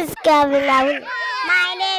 is Gavin out. My name